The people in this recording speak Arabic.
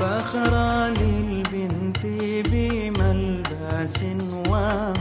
فخرا للبنت بملبس وما